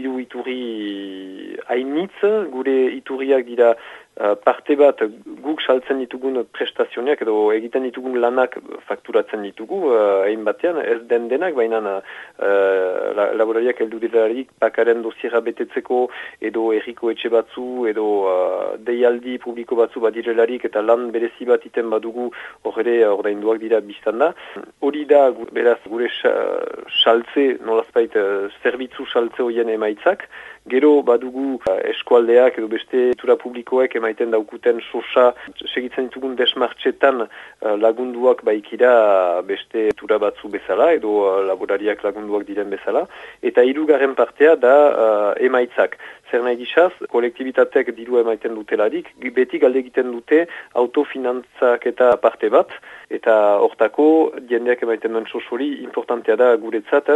diru iturri hainitz, gure iturriak dira parte bat guk saltzen ditugun prestazioak edo egiten ditugun lanak fakturatzen ditugu uh, egin batean, ez den denak, baina uh, laborariak heldu dirarik pakaren dosiera betetzeko edo erriko etxe batzu edo uh, deialdi publiko batzu badirelarik eta lan berezi bat iten badugu horre ordainduak dira biztan da. Hori da, beraz, gure saltze, nolazpait, uh, zerbitzu saltze horien emaitzak, Gero badugu uh, eskualdeak edo beste tura publikoek emaiten daukuten sosa segitzen ditugun desmartxetan uh, lagunduak baikira beste tura batzu bezala edo uh, laborariak lagunduak diren bezala. Eta hirugarren partea da uh, emaitzak. Zer nahi gizaz, kolektibitateak diru emaiten dutelarik, beti galde egiten dute autofinantzak eta parte bat, eta hortako jendeak emaiten duen sosori importantea da guretzat